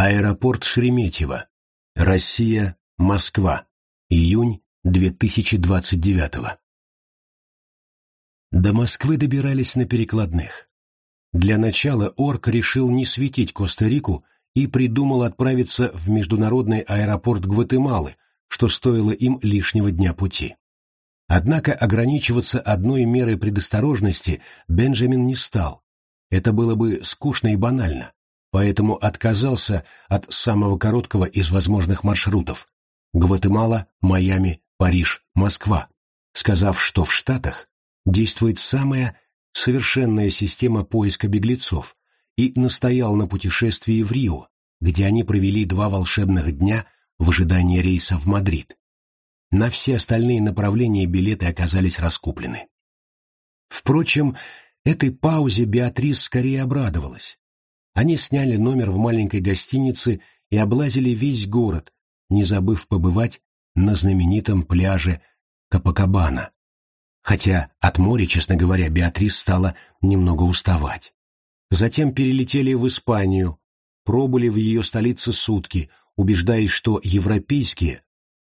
Аэропорт Шереметьево. Россия, Москва. Июнь 2029 До Москвы добирались на перекладных. Для начала Орк решил не светить Коста-Рику и придумал отправиться в международный аэропорт Гватемалы, что стоило им лишнего дня пути. Однако ограничиваться одной мерой предосторожности Бенджамин не стал. Это было бы скучно и банально поэтому отказался от самого короткого из возможных маршрутов – Гватемала, Майами, Париж, Москва, сказав, что в Штатах действует самая совершенная система поиска беглецов, и настоял на путешествии в Рио, где они провели два волшебных дня в ожидании рейса в Мадрид. На все остальные направления билеты оказались раскуплены. Впрочем, этой паузе Беатрис скорее обрадовалась. Они сняли номер в маленькой гостинице и облазили весь город, не забыв побывать на знаменитом пляже Капакабана. Хотя от моря, честно говоря, Беатрис стала немного уставать. Затем перелетели в Испанию, пробыли в ее столице сутки, убеждаясь, что европейские,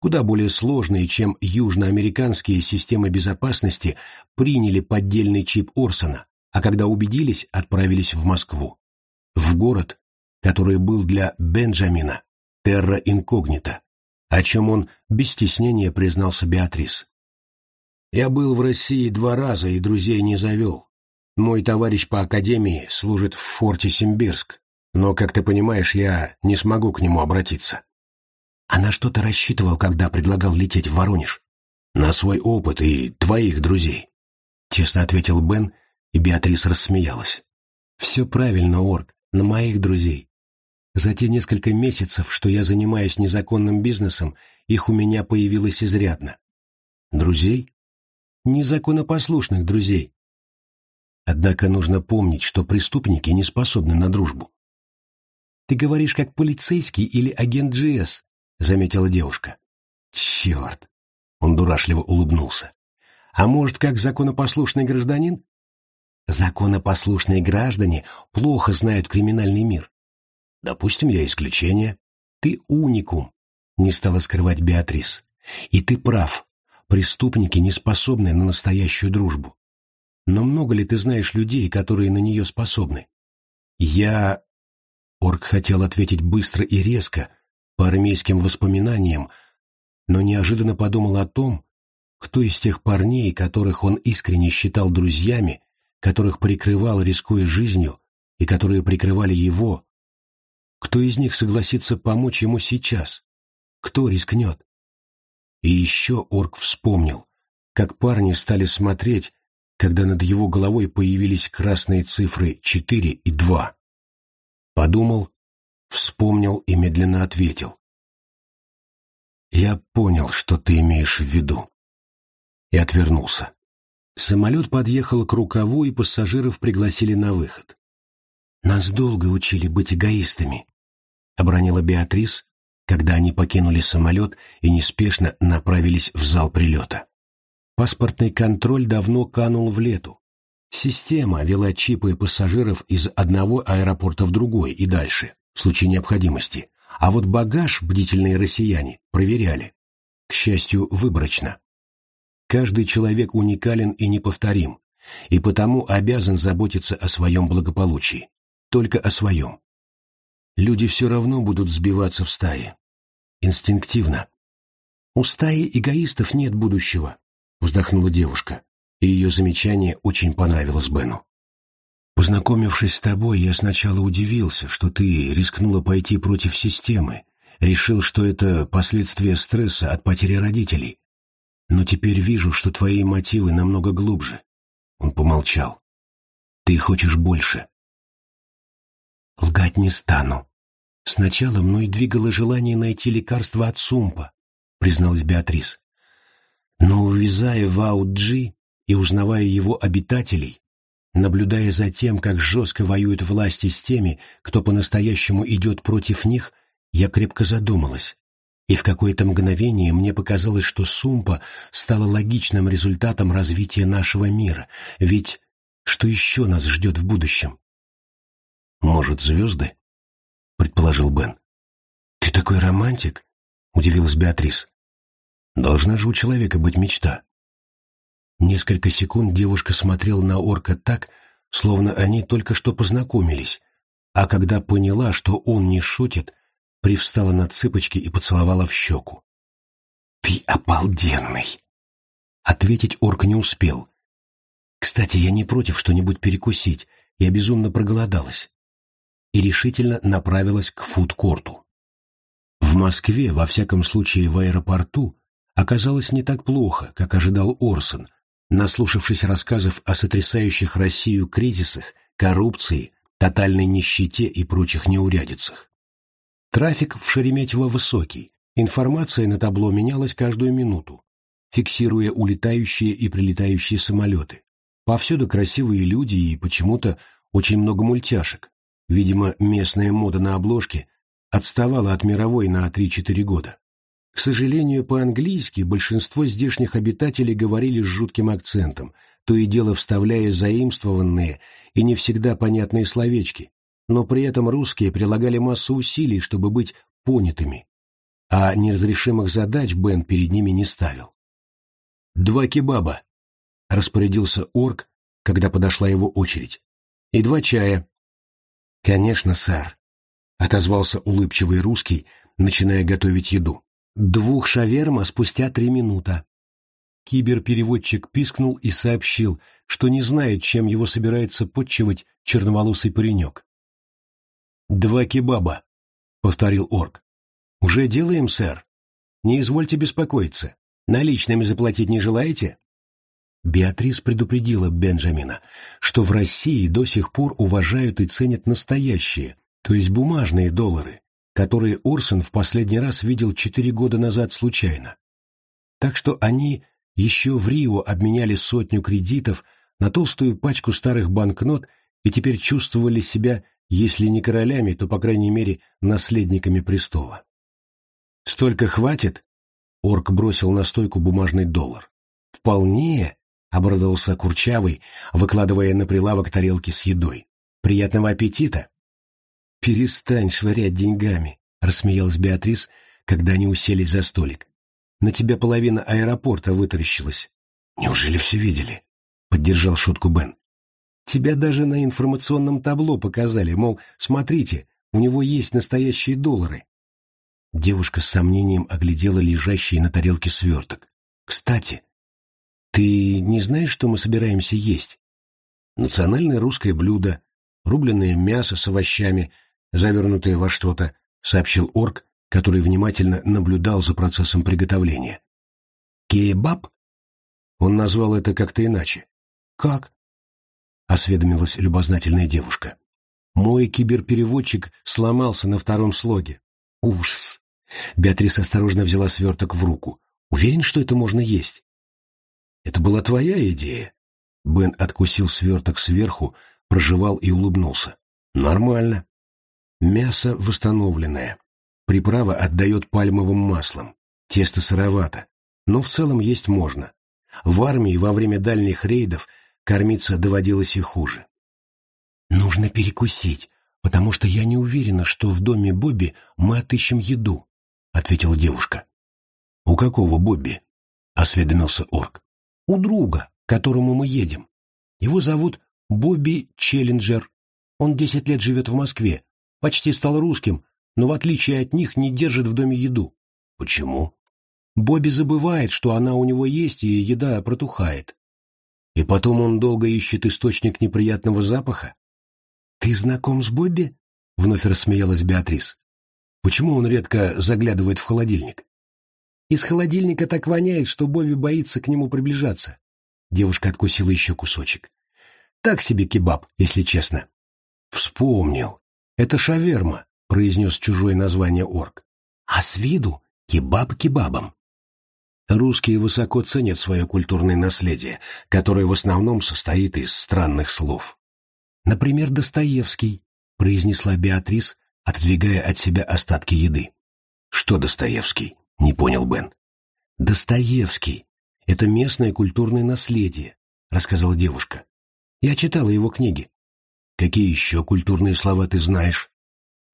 куда более сложные, чем южноамериканские системы безопасности, приняли поддельный чип Орсона, а когда убедились, отправились в Москву в город, который был для Бенджамина терра инкогнита, о чем он без стеснения признался Беатрис. «Я был в России два раза и друзей не завел. Мой товарищ по академии служит в форте Симбирск, но, как ты понимаешь, я не смогу к нему обратиться». «А на что ты рассчитывал, когда предлагал лететь в Воронеж?» «На свой опыт и твоих друзей», — честно ответил Бен, и Беатрис рассмеялась. «Все правильно, Орг на моих друзей. За те несколько месяцев, что я занимаюсь незаконным бизнесом, их у меня появилось изрядно. Друзей? Незаконопослушных друзей. Однако нужно помнить, что преступники не способны на дружбу. «Ты говоришь, как полицейский или агент GS», — заметила девушка. «Черт!» — он дурашливо улыбнулся. «А может, как законопослушный гражданин?» Законопослушные граждане плохо знают криминальный мир. Допустим, я исключение. Ты уникум, не стала скрывать Беатрис. И ты прав. Преступники не способны на настоящую дружбу. Но много ли ты знаешь людей, которые на нее способны? Я... Орк хотел ответить быстро и резко, по армейским воспоминаниям, но неожиданно подумал о том, кто из тех парней, которых он искренне считал друзьями, которых прикрывал, рискуя жизнью, и которые прикрывали его, кто из них согласится помочь ему сейчас? Кто рискнет? И еще орк вспомнил, как парни стали смотреть, когда над его головой появились красные цифры 4 и 2. Подумал, вспомнил и медленно ответил. «Я понял, что ты имеешь в виду». И отвернулся. Самолет подъехал к рукаву, и пассажиров пригласили на выход. «Нас долго учили быть эгоистами», — обронила Беатрис, когда они покинули самолет и неспешно направились в зал прилета. Паспортный контроль давно канул в лету. Система вела чипы пассажиров из одного аэропорта в другой и дальше, в случае необходимости, а вот багаж бдительные россияне проверяли. К счастью, выборочно. Каждый человек уникален и неповторим, и потому обязан заботиться о своем благополучии, только о своем. Люди все равно будут сбиваться в стае. Инстинктивно. «У стаи эгоистов нет будущего», — вздохнула девушка, и ее замечание очень понравилось Бену. «Познакомившись с тобой, я сначала удивился, что ты рискнула пойти против системы, решил, что это последствия стресса от потери родителей, но теперь вижу, что твои мотивы намного глубже. Он помолчал. Ты хочешь больше. Лгать не стану. Сначала мной двигало желание найти лекарство от сумпа, призналась Беатрис. Но увязая Ауджи и узнавая его обитателей, наблюдая за тем, как жестко воюют власти с теми, кто по-настоящему идет против них, я крепко задумалась и в какое-то мгновение мне показалось, что Сумпа стала логичным результатом развития нашего мира, ведь что еще нас ждет в будущем? Может, звезды? предположил Бен. «Ты такой романтик?» — удивилась Беатрис. «Должна же у человека быть мечта». Несколько секунд девушка смотрела на орка так, словно они только что познакомились, а когда поняла, что он не шутит, привстала на цыпочки и поцеловала в щеку. «Ты обалденный!» Ответить орк не успел. «Кстати, я не против что-нибудь перекусить, я безумно проголодалась». И решительно направилась к фудкорту. В Москве, во всяком случае в аэропорту, оказалось не так плохо, как ожидал Орсон, наслушавшись рассказов о сотрясающих Россию кризисах, коррупции, тотальной нищете и прочих неурядицах. Трафик в Шереметьево высокий, информация на табло менялась каждую минуту, фиксируя улетающие и прилетающие самолеты. Повсюду красивые люди и почему-то очень много мультяшек. Видимо, местная мода на обложки отставала от мировой на 3-4 года. К сожалению, по-английски большинство здешних обитателей говорили с жутким акцентом, то и дело вставляя заимствованные и не всегда понятные словечки, но при этом русские прилагали массу усилий, чтобы быть понятыми, а неразрешимых задач Бен перед ними не ставил. «Два кебаба», — распорядился орк, когда подошла его очередь, — «и два чая». «Конечно, сэр», — отозвался улыбчивый русский, начиная готовить еду. Двух шаверма спустя три минута. Киберпереводчик пискнул и сообщил, что не знает, чем его собирается подчивать черноволосый паренек. «Два кебаба», — повторил орк. «Уже делаем, сэр. Не извольте беспокоиться. Наличными заплатить не желаете?» Беатрис предупредила Бенджамина, что в России до сих пор уважают и ценят настоящие, то есть бумажные доллары, которые Орсон в последний раз видел четыре года назад случайно. Так что они еще в Рио обменяли сотню кредитов на толстую пачку старых банкнот и теперь чувствовали себя, если не королями, то, по крайней мере, наследниками престола. «Столько хватит?» — Орк бросил на стойку бумажный доллар. «Вполне», — обрадовался Курчавый, выкладывая на прилавок тарелки с едой. «Приятного аппетита!» «Перестань швырять деньгами», — рассмеялась Беатрис, когда они уселись за столик. «На тебя половина аэропорта вытаращилась». «Неужели все видели?» — поддержал шутку Бен. «Тебя даже на информационном табло показали, мол, смотрите, у него есть настоящие доллары». Девушка с сомнением оглядела лежащий на тарелке сверток. «Кстати, ты не знаешь, что мы собираемся есть?» «Национальное русское блюдо, рубленное мясо с овощами — завернутые во что-то, сообщил орк, который внимательно наблюдал за процессом приготовления. Кейбаб? Он назвал это как-то иначе. Как? Осведомилась любознательная девушка. Мой киберпереводчик сломался на втором слоге. Ужас! Беатрис осторожно взяла сверток в руку. Уверен, что это можно есть? Это была твоя идея? Бен откусил сверток сверху, прожевал и улыбнулся. Нормально. Мясо восстановленное. Приправа отдает пальмовым маслом. Тесто сыровато, но в целом есть можно. В армии во время дальних рейдов кормиться доводилось и хуже. «Нужно перекусить, потому что я не уверена, что в доме Бобби мы отыщем еду», — ответила девушка. «У какого Бобби?» — осведомился орк. «У друга, к которому мы едем. Его зовут Бобби Челленджер. Он десять лет живет в Москве, Почти стал русским, но в отличие от них не держит в доме еду. Почему? Бобби забывает, что она у него есть, и еда протухает. И потом он долго ищет источник неприятного запаха? «Ты знаком с Бобби?» — вновь рассмеялась Беатрис. «Почему он редко заглядывает в холодильник?» «Из холодильника так воняет, что Бобби боится к нему приближаться». Девушка откусила еще кусочек. «Так себе кебаб, если честно». «Вспомнил. «Это шаверма», — произнес чужое название орк. «А с виду кебаб кебабом». Русские высоко ценят свое культурное наследие, которое в основном состоит из странных слов. «Например, Достоевский», — произнесла Беатрис, отодвигая от себя остатки еды. «Что Достоевский?» — не понял Бен. «Достоевский — это местное культурное наследие», — рассказала девушка. «Я читала его книги. Какие еще культурные слова ты знаешь?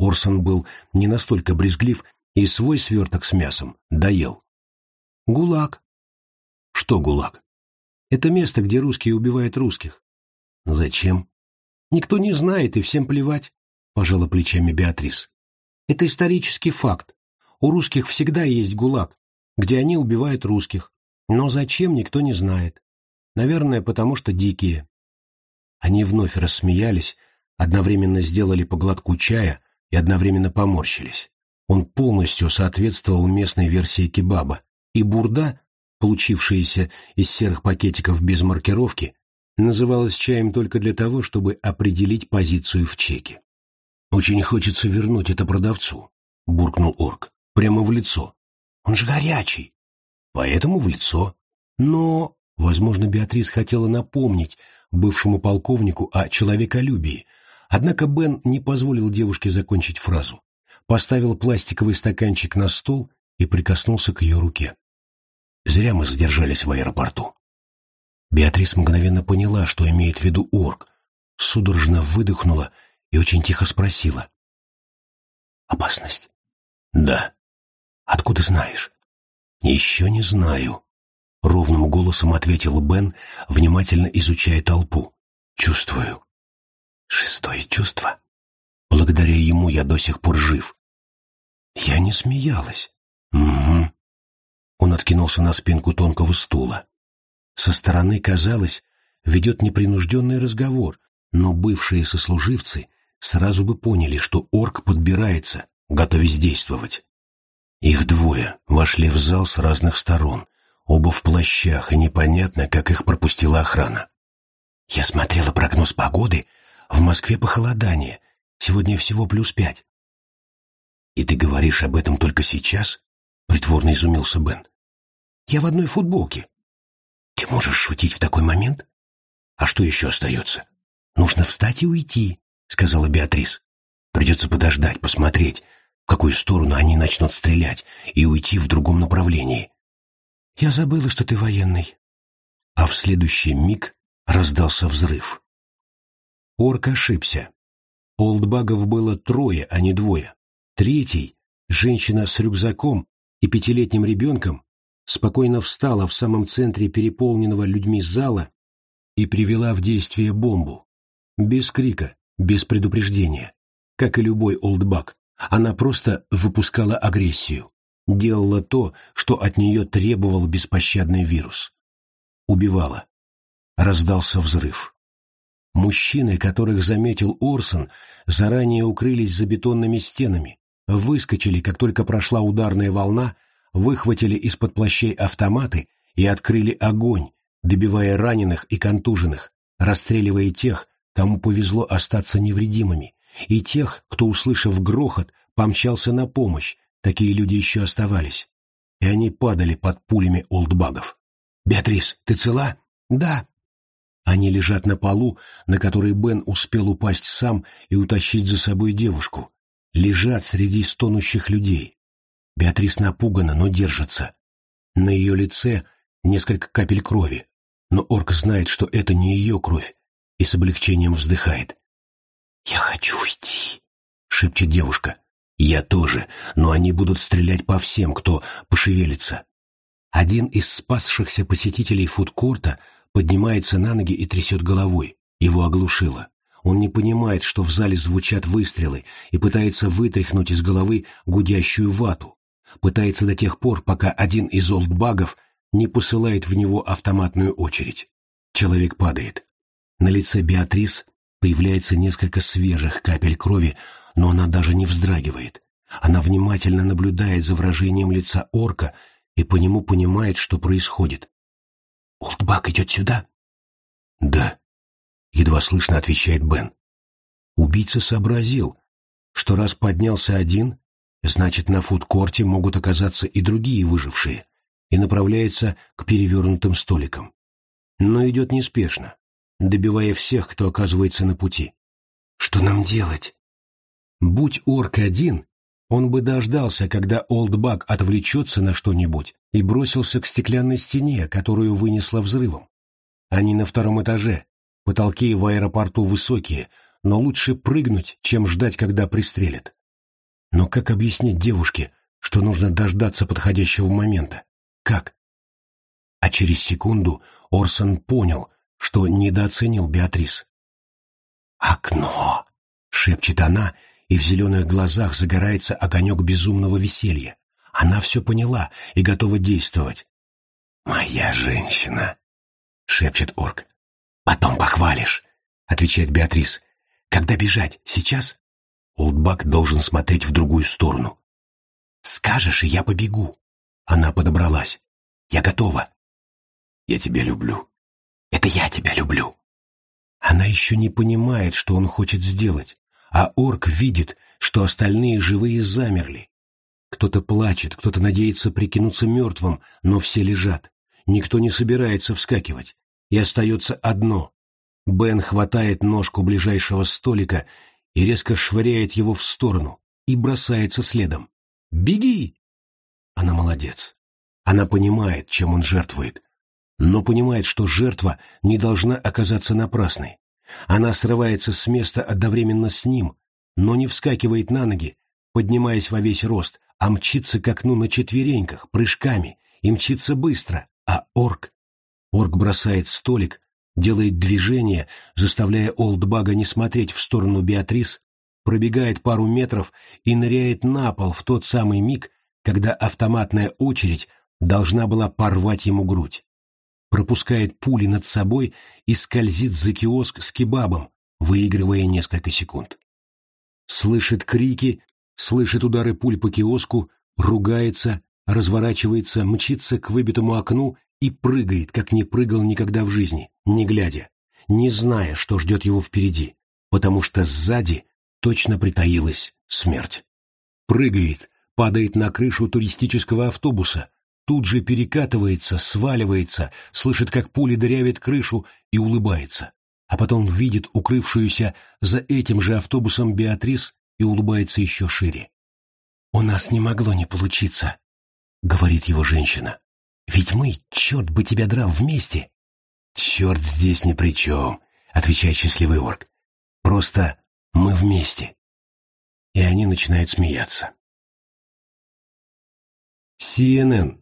Орсон был не настолько брезглив и свой сверток с мясом доел. «Гулаг». «Что гулаг?» «Это место, где русские убивают русских». «Зачем?» «Никто не знает, и всем плевать», — пожала плечами Беатрис. «Это исторический факт. У русских всегда есть гулаг, где они убивают русских. Но зачем, никто не знает. Наверное, потому что дикие». Они вновь рассмеялись, одновременно сделали по глотку чая и одновременно поморщились. Он полностью соответствовал местной версии кебаба, и бурда, получившаяся из серых пакетиков без маркировки, называлась чаем только для того, чтобы определить позицию в чеке. «Очень хочется вернуть это продавцу», — буркнул орк, — «прямо в лицо. Он же горячий». «Поэтому в лицо. Но...» Возможно, Беатрис хотела напомнить бывшему полковнику о человеколюбии, однако Бен не позволил девушке закончить фразу. Поставил пластиковый стаканчик на стол и прикоснулся к ее руке. Зря мы задержались в аэропорту. Беатрис мгновенно поняла, что имеет в виду орк, судорожно выдохнула и очень тихо спросила. «Опасность?» «Да». «Откуда знаешь?» «Еще не знаю», — ровным голосом ответил Бен, внимательно изучая толпу. «Чувствую». «Шестое чувство?» Благодаря ему я до сих пор жив. Я не смеялась. Угу. Он откинулся на спинку тонкого стула. Со стороны, казалось, ведет непринужденный разговор, но бывшие сослуживцы сразу бы поняли, что орк подбирается, готовясь действовать. Их двое вошли в зал с разных сторон, оба в плащах, и непонятно, как их пропустила охрана. Я смотрела прогноз погоды, в Москве похолодание, сегодня всего плюс пять. «И ты говоришь об этом только сейчас?» — притворно изумился Бен. «Я в одной футболке». «Ты можешь шутить в такой момент?» «А что еще остается?» «Нужно встать и уйти», — сказала Беатрис. «Придется подождать, посмотреть, в какую сторону они начнут стрелять, и уйти в другом направлении». «Я забыла, что ты военный». А в следующий миг раздался взрыв. Орк ошибся. Олдбагов было трое, а не двое. Третий, женщина с рюкзаком и пятилетним ребенком, спокойно встала в самом центре переполненного людьми зала и привела в действие бомбу. Без крика, без предупреждения. Как и любой олдбаг, она просто выпускала агрессию. Делала то, что от нее требовал беспощадный вирус. Убивала. Раздался взрыв. Мужчины, которых заметил Орсон, заранее укрылись за бетонными стенами, выскочили, как только прошла ударная волна, выхватили из-под плащей автоматы и открыли огонь, добивая раненых и контуженных, расстреливая тех, кому повезло остаться невредимыми, и тех, кто, услышав грохот, помчался на помощь, такие люди еще оставались. И они падали под пулями олдбагов. «Беатрис, ты цела?» «Да», они лежат на полу, на который Бен успел упасть сам и утащить за собой девушку. Лежат среди стонущих людей. Беатрис напугана, но держится. На ее лице несколько капель крови, но орк знает, что это не ее кровь, и с облегчением вздыхает. «Я хочу уйти», — шепчет девушка. «Я тоже, но они будут стрелять по всем, кто пошевелится». Один из спасшихся посетителей фудкорта — поднимается на ноги и трясет головой. Его оглушило. Он не понимает, что в зале звучат выстрелы, и пытается вытряхнуть из головы гудящую вату. Пытается до тех пор, пока один из олдбагов не посылает в него автоматную очередь. Человек падает. На лице Беатрис появляется несколько свежих капель крови, но она даже не вздрагивает. Она внимательно наблюдает за выражением лица орка и по нему понимает, что происходит. «Олдбак идет сюда?» «Да», — едва слышно отвечает Бен. Убийца сообразил, что раз поднялся один, значит, на фудкорте могут оказаться и другие выжившие, и направляется к перевернутым столикам. Но идет неспешно, добивая всех, кто оказывается на пути. «Что нам делать?» Будь орк один, он бы дождался, когда Олдбак отвлечется на что-нибудь и бросился к стеклянной стене, которую вынесло взрывом. Они на втором этаже, потолки в аэропорту высокие, но лучше прыгнуть, чем ждать, когда пристрелят. Но как объяснить девушке, что нужно дождаться подходящего момента? Как? А через секунду Орсон понял, что недооценил Беатрис. «Окно!» — шепчет она, и в зеленых глазах загорается огонек безумного веселья. Она все поняла и готова действовать. «Моя женщина!» — шепчет орк. «Потом похвалишь!» — отвечает Беатрис. «Когда бежать? Сейчас?» Олдбак должен смотреть в другую сторону. «Скажешь, и я побегу». Она подобралась. «Я готова». «Я тебя люблю». «Это я тебя люблю». Она еще не понимает, что он хочет сделать, а орк видит, что остальные живые замерли. Кто-то плачет, кто-то надеется прикинуться мертвым, но все лежат. Никто не собирается вскакивать. И остается одно. Бен хватает ножку ближайшего столика и резко швыряет его в сторону и бросается следом. «Беги!» Она молодец. Она понимает, чем он жертвует, но понимает, что жертва не должна оказаться напрасной. Она срывается с места одновременно с ним, но не вскакивает на ноги, поднимаясь во весь рост, а мчится к окну на четвереньках, прыжками, и мчится быстро, а орк... Орк бросает столик, делает движение, заставляя Олдбага не смотреть в сторону Беатрис, пробегает пару метров и ныряет на пол в тот самый миг, когда автоматная очередь должна была порвать ему грудь. Пропускает пули над собой и скользит за киоск с кебабом, выигрывая несколько секунд. Слышит крики, слышит удары пуль по киоску, ругается, разворачивается, мчится к выбитому окну и прыгает, как не прыгал никогда в жизни, не глядя, не зная, что ждет его впереди, потому что сзади точно притаилась смерть. Прыгает, падает на крышу туристического автобуса, тут же перекатывается, сваливается, слышит, как пули дырявят крышу и улыбается, а потом видит укрывшуюся за этим же автобусом Беатрис и улыбается еще шире. «У нас не могло не получиться», — говорит его женщина. Ведь мы, черт бы тебя драл, вместе. Черт здесь ни при чем, отвечает счастливый орк. Просто мы вместе. И они начинают смеяться. CNN.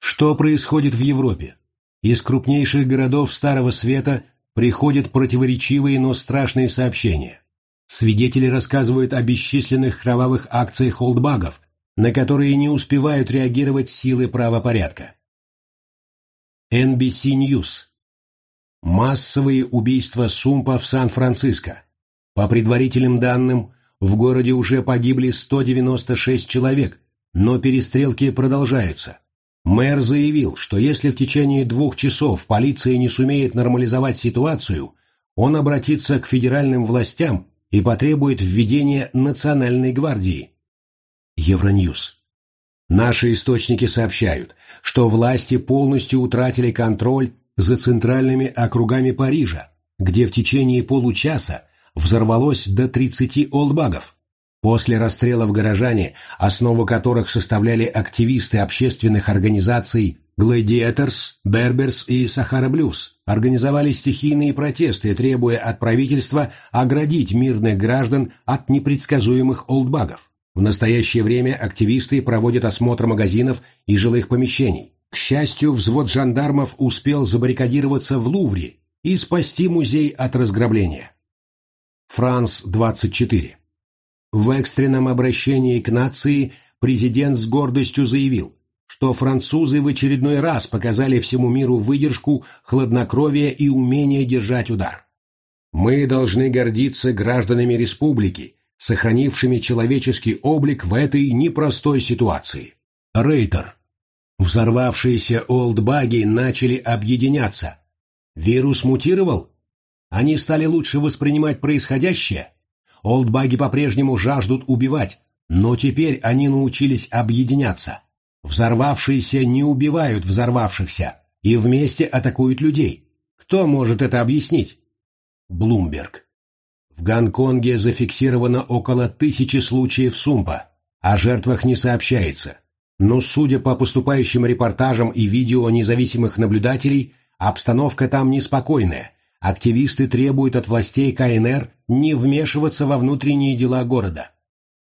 Что происходит в Европе? Из крупнейших городов Старого Света приходят противоречивые, но страшные сообщения. Свидетели рассказывают о бесчисленных кровавых акциях холдбагов, на которые не успевают реагировать силы правопорядка. NBC News. Массовые убийства Сумпа в Сан-Франциско. По предварительным данным, в городе уже погибли 196 человек, но перестрелки продолжаются. Мэр заявил, что если в течение двух часов полиция не сумеет нормализовать ситуацию, он обратится к федеральным властям и потребует введения национальной гвардии. Евроньюз. Наши источники сообщают, что власти полностью утратили контроль за центральными округами Парижа, где в течение получаса взорвалось до 30 олдбагов. После расстрелов горожане, основу которых составляли активисты общественных организаций Gladiators, Berbers и Сахара Блюз, организовали стихийные протесты, требуя от правительства оградить мирных граждан от непредсказуемых олдбагов. В настоящее время активисты проводят осмотр магазинов и жилых помещений. К счастью, взвод жандармов успел забаррикадироваться в Лувре и спасти музей от разграбления. Франс-24. В экстренном обращении к нации президент с гордостью заявил, что французы в очередной раз показали всему миру выдержку, хладнокровие и умение держать удар. Мы должны гордиться гражданами республики, сохранившими человеческий облик в этой непростой ситуации. Рейтер. Взорвавшиеся олдбаги начали объединяться. Вирус мутировал? Они стали лучше воспринимать происходящее? Олдбаги по-прежнему жаждут убивать, но теперь они научились объединяться. Взорвавшиеся не убивают взорвавшихся и вместе атакуют людей. Кто может это объяснить? Блумберг. В Гонконге зафиксировано около тысячи случаев сумпа, о жертвах не сообщается. Но, судя по поступающим репортажам и видео независимых наблюдателей, обстановка там неспокойная. Активисты требуют от властей КНР не вмешиваться во внутренние дела города.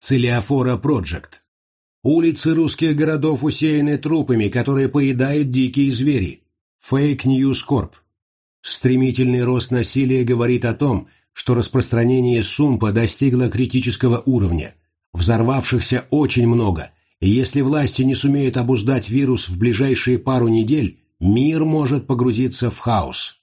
Целиофора Проджект. Улицы русских городов усеяны трупами, которые поедают дикие звери. Fake News Corp. Стремительный рост насилия говорит о том, что распространение сумпа достигло критического уровня. Взорвавшихся очень много, и если власти не сумеют обуздать вирус в ближайшие пару недель, мир может погрузиться в хаос.